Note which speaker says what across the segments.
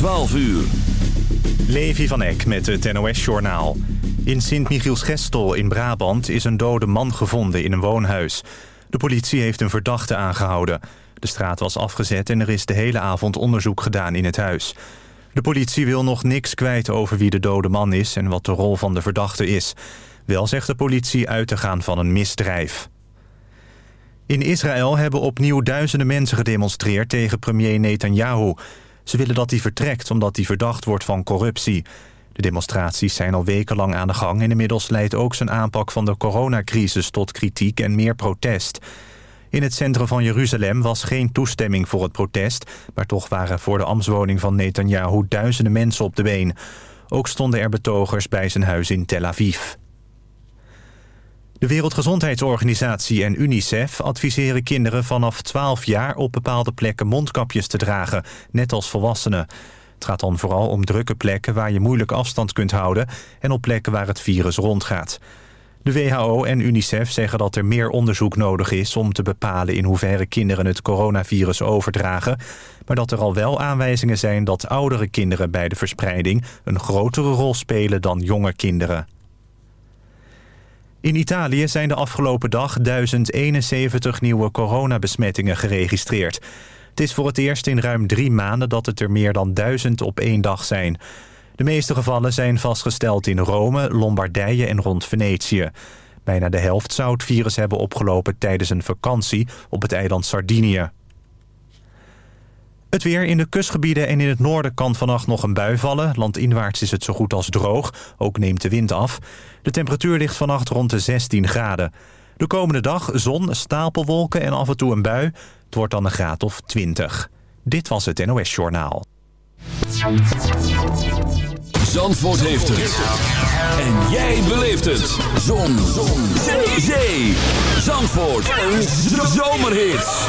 Speaker 1: 12 uur.
Speaker 2: Levi van Eck met het NOS-journaal. In Sint-Michiels-Gestel in Brabant is een dode man gevonden in een woonhuis. De politie heeft een verdachte aangehouden. De straat was afgezet en er is de hele avond onderzoek gedaan in het huis. De politie wil nog niks kwijt over wie de dode man is... en wat de rol van de verdachte is. Wel zegt de politie uit te gaan van een misdrijf. In Israël hebben opnieuw duizenden mensen gedemonstreerd tegen premier Netanyahu. Ze willen dat hij vertrekt omdat hij verdacht wordt van corruptie. De demonstraties zijn al wekenlang aan de gang... en inmiddels leidt ook zijn aanpak van de coronacrisis tot kritiek en meer protest. In het centrum van Jeruzalem was geen toestemming voor het protest... maar toch waren voor de ambtswoning van Netanyahu duizenden mensen op de been. Ook stonden er betogers bij zijn huis in Tel Aviv. De Wereldgezondheidsorganisatie en UNICEF adviseren kinderen vanaf 12 jaar op bepaalde plekken mondkapjes te dragen, net als volwassenen. Het gaat dan vooral om drukke plekken waar je moeilijk afstand kunt houden en op plekken waar het virus rondgaat. De WHO en UNICEF zeggen dat er meer onderzoek nodig is om te bepalen in hoeverre kinderen het coronavirus overdragen, maar dat er al wel aanwijzingen zijn dat oudere kinderen bij de verspreiding een grotere rol spelen dan jonge kinderen. In Italië zijn de afgelopen dag 1071 nieuwe coronabesmettingen geregistreerd. Het is voor het eerst in ruim drie maanden dat het er meer dan duizend op één dag zijn. De meeste gevallen zijn vastgesteld in Rome, Lombardije en rond Venetië. Bijna de helft zou het virus hebben opgelopen tijdens een vakantie op het eiland Sardinië. Het weer in de kustgebieden en in het noorden kan vannacht nog een bui vallen. Landinwaarts is het zo goed als droog, ook neemt de wind af. De temperatuur ligt vannacht rond de 16 graden. De komende dag zon, stapelwolken en af en toe een bui. Het wordt dan een graad of 20. Dit was het NOS Journaal.
Speaker 1: Zandvoort heeft het. En jij beleeft het. Zon. zon. Zee. Zee. Zandvoort. Een zomerhit.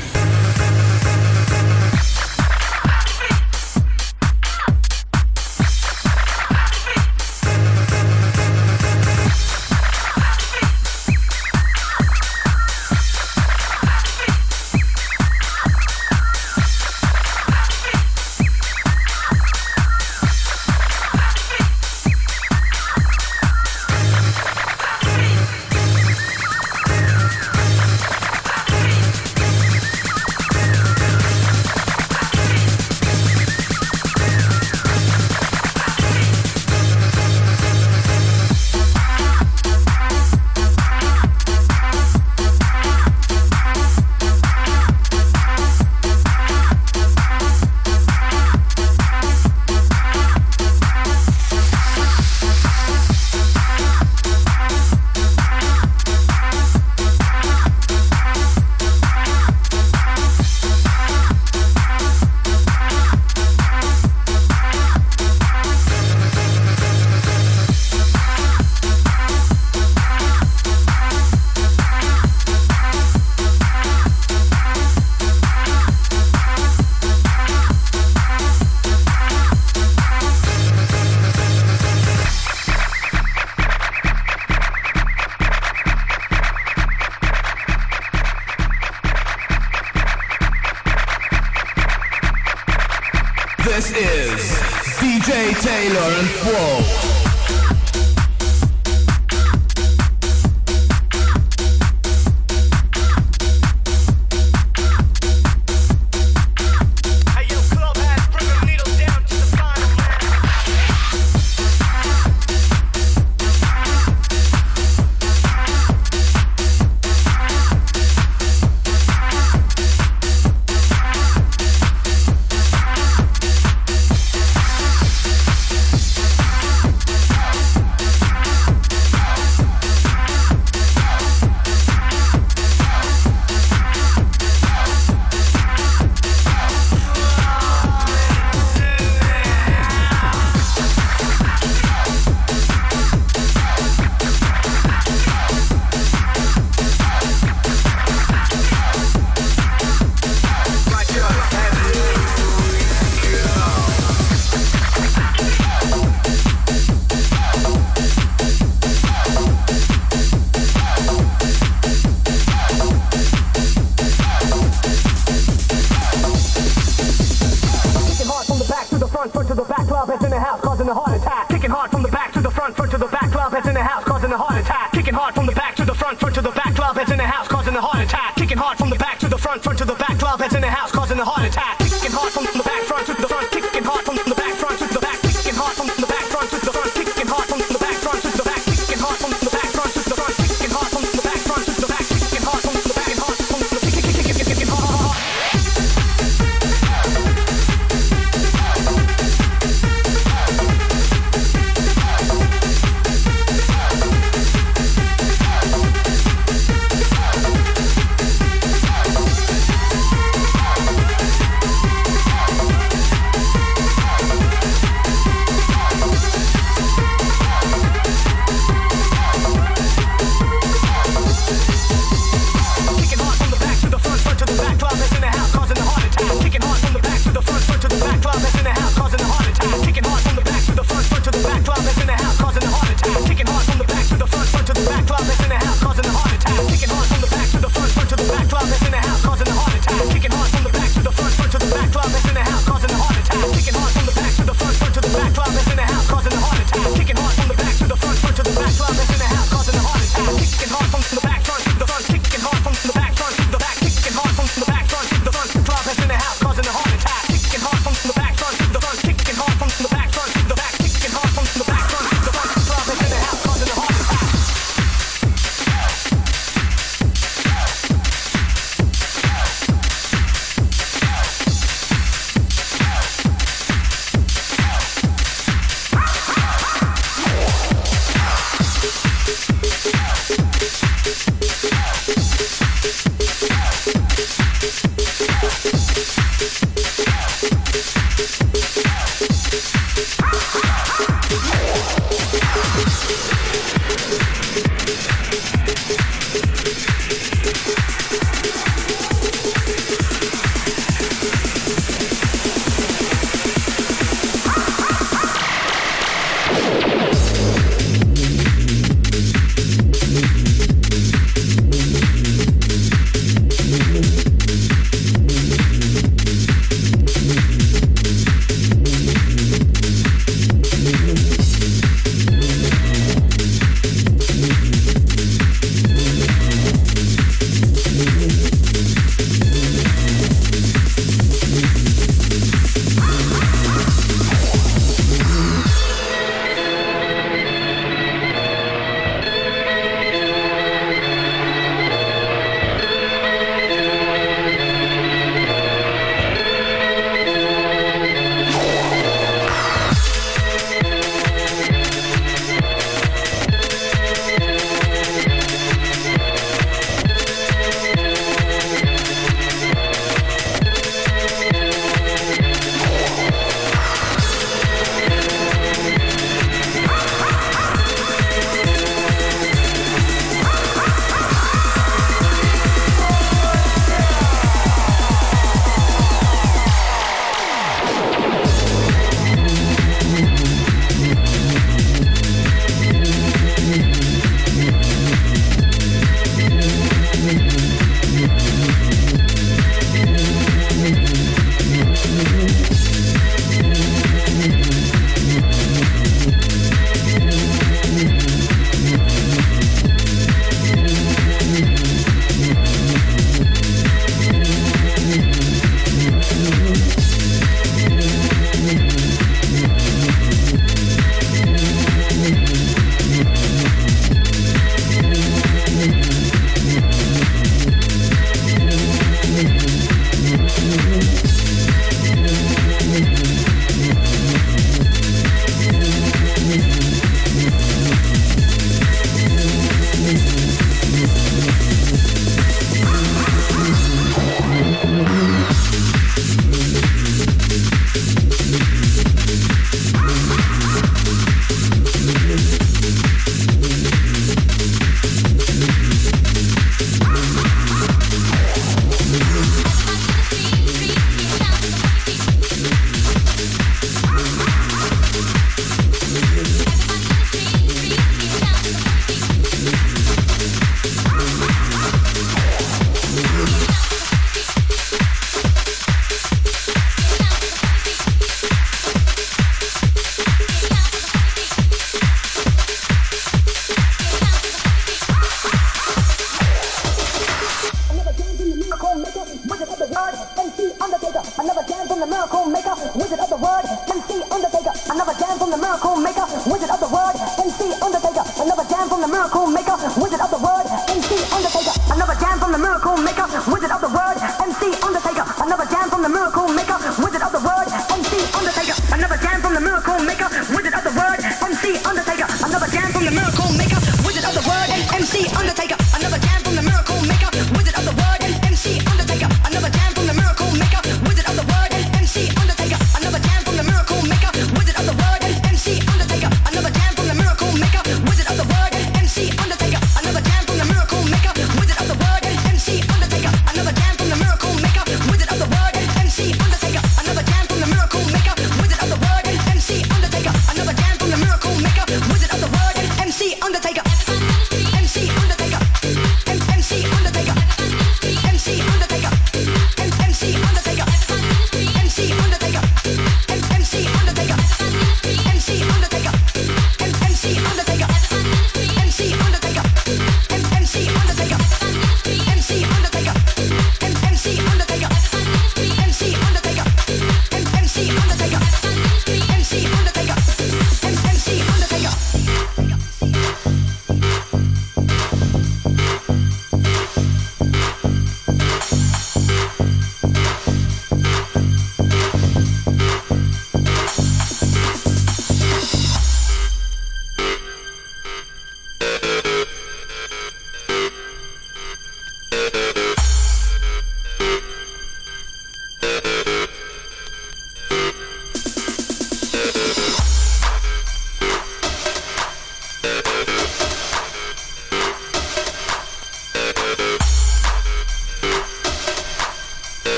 Speaker 3: This is DJ Taylor and Flo.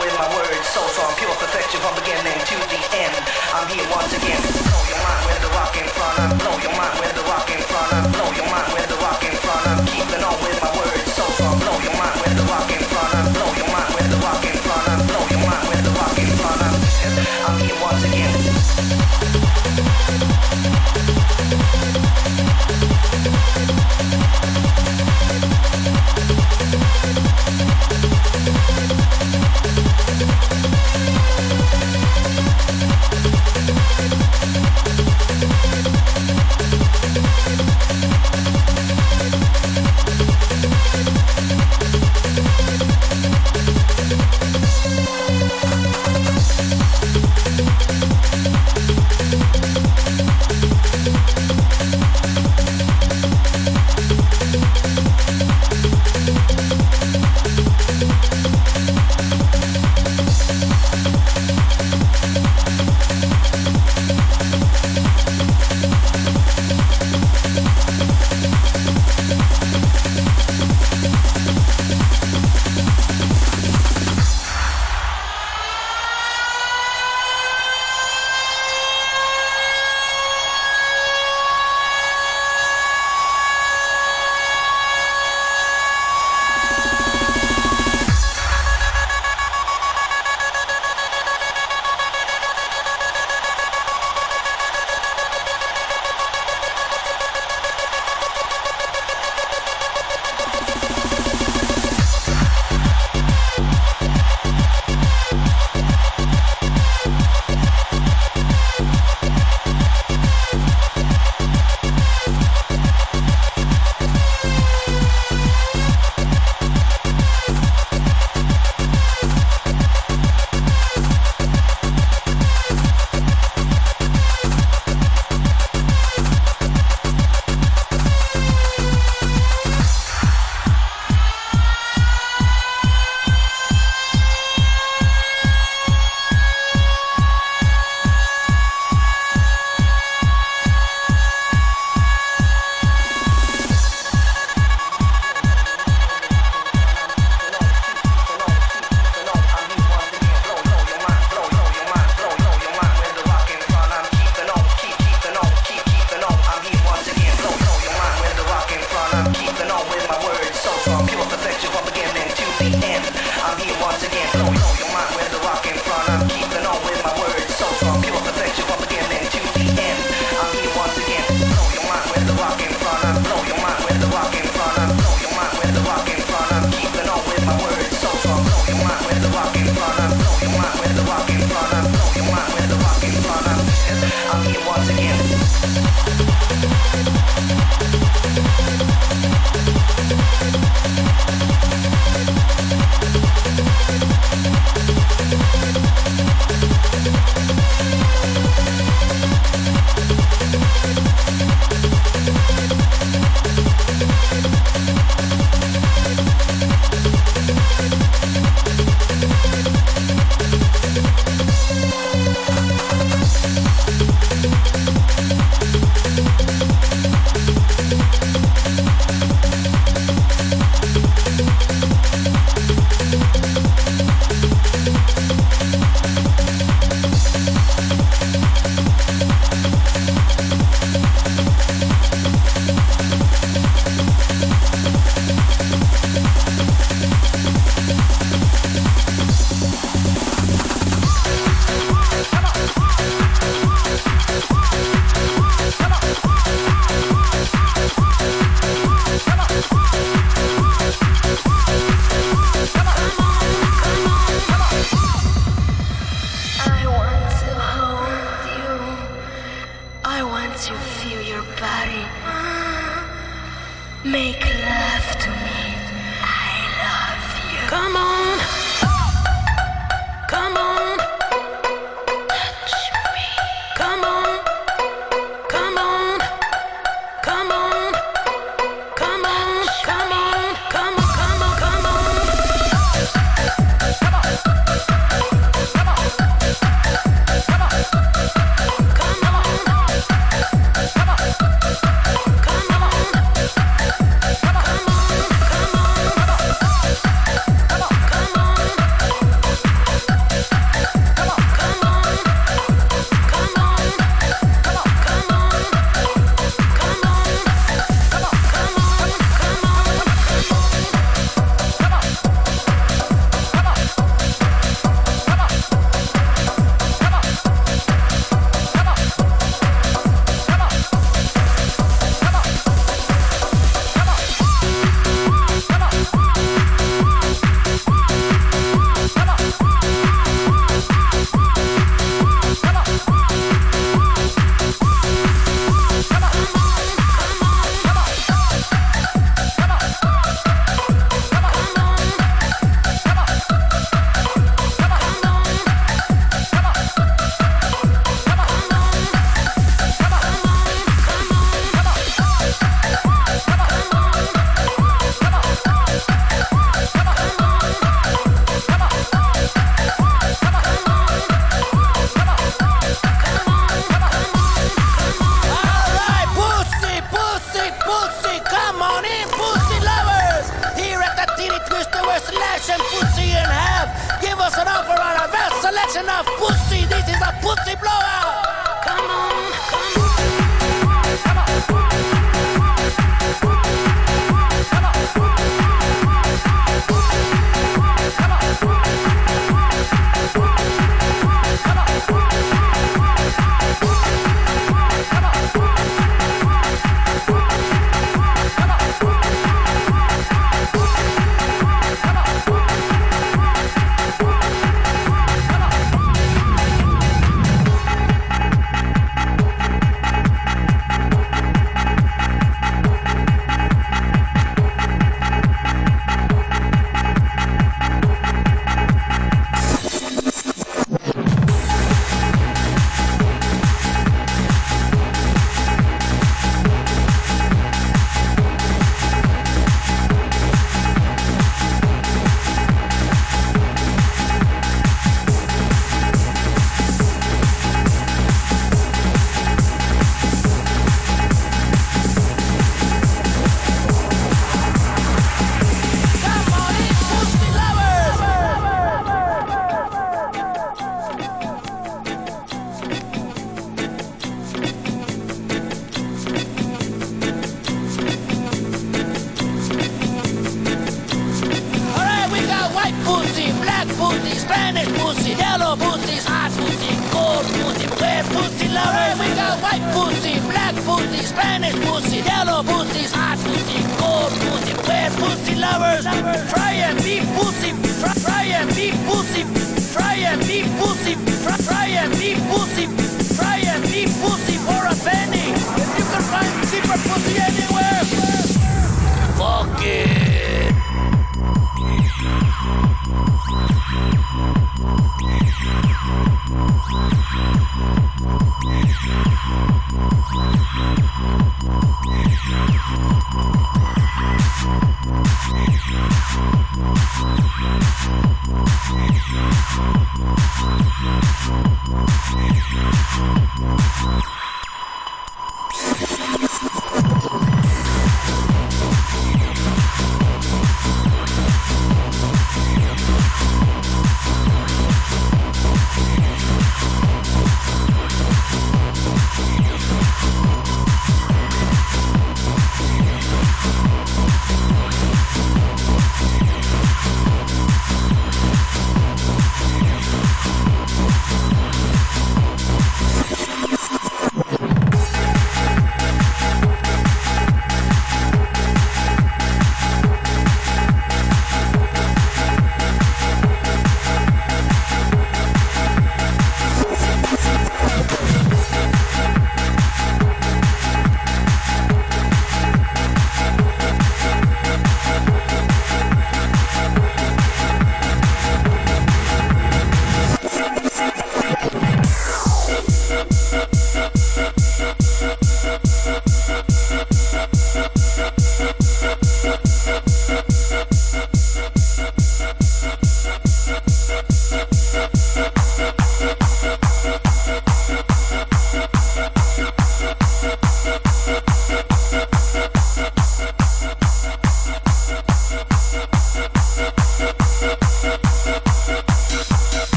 Speaker 4: with my words so strong, pure perfection from beginning to the end. I'm here once again. Blow your mind with the rock in front. I blow your mind with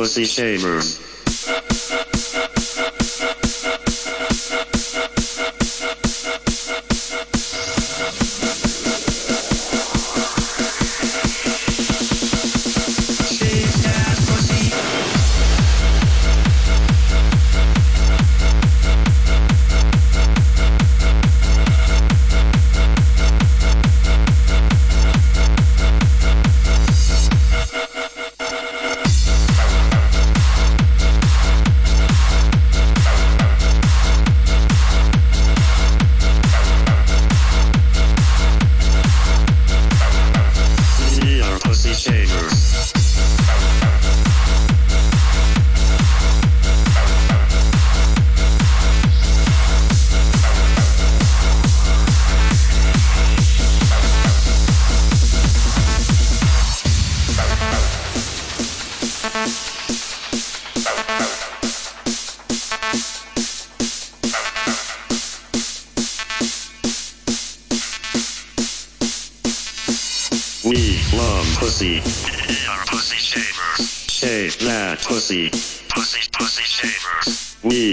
Speaker 5: pussy
Speaker 6: shavers.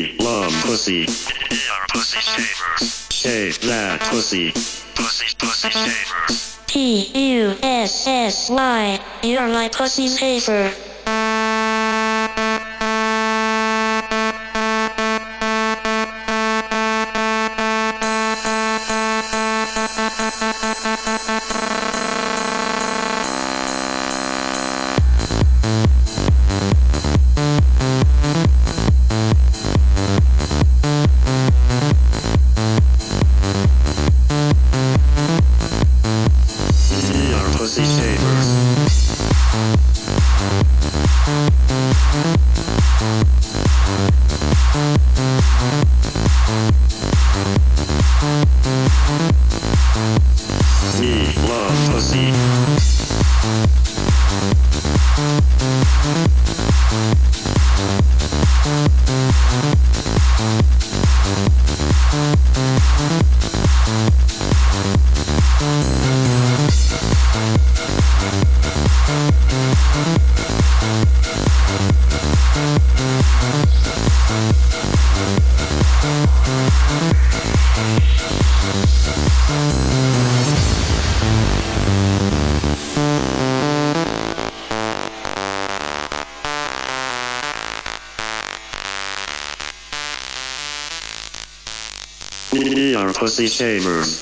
Speaker 6: Shavers. Love pussy. We are pussy shavers. Shave that pussy. Pussy, pussy shavers.
Speaker 7: P U S S Y. You're my pussy saver.
Speaker 8: Savers.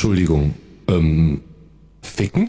Speaker 9: Entschuldigung, ähm, ficken?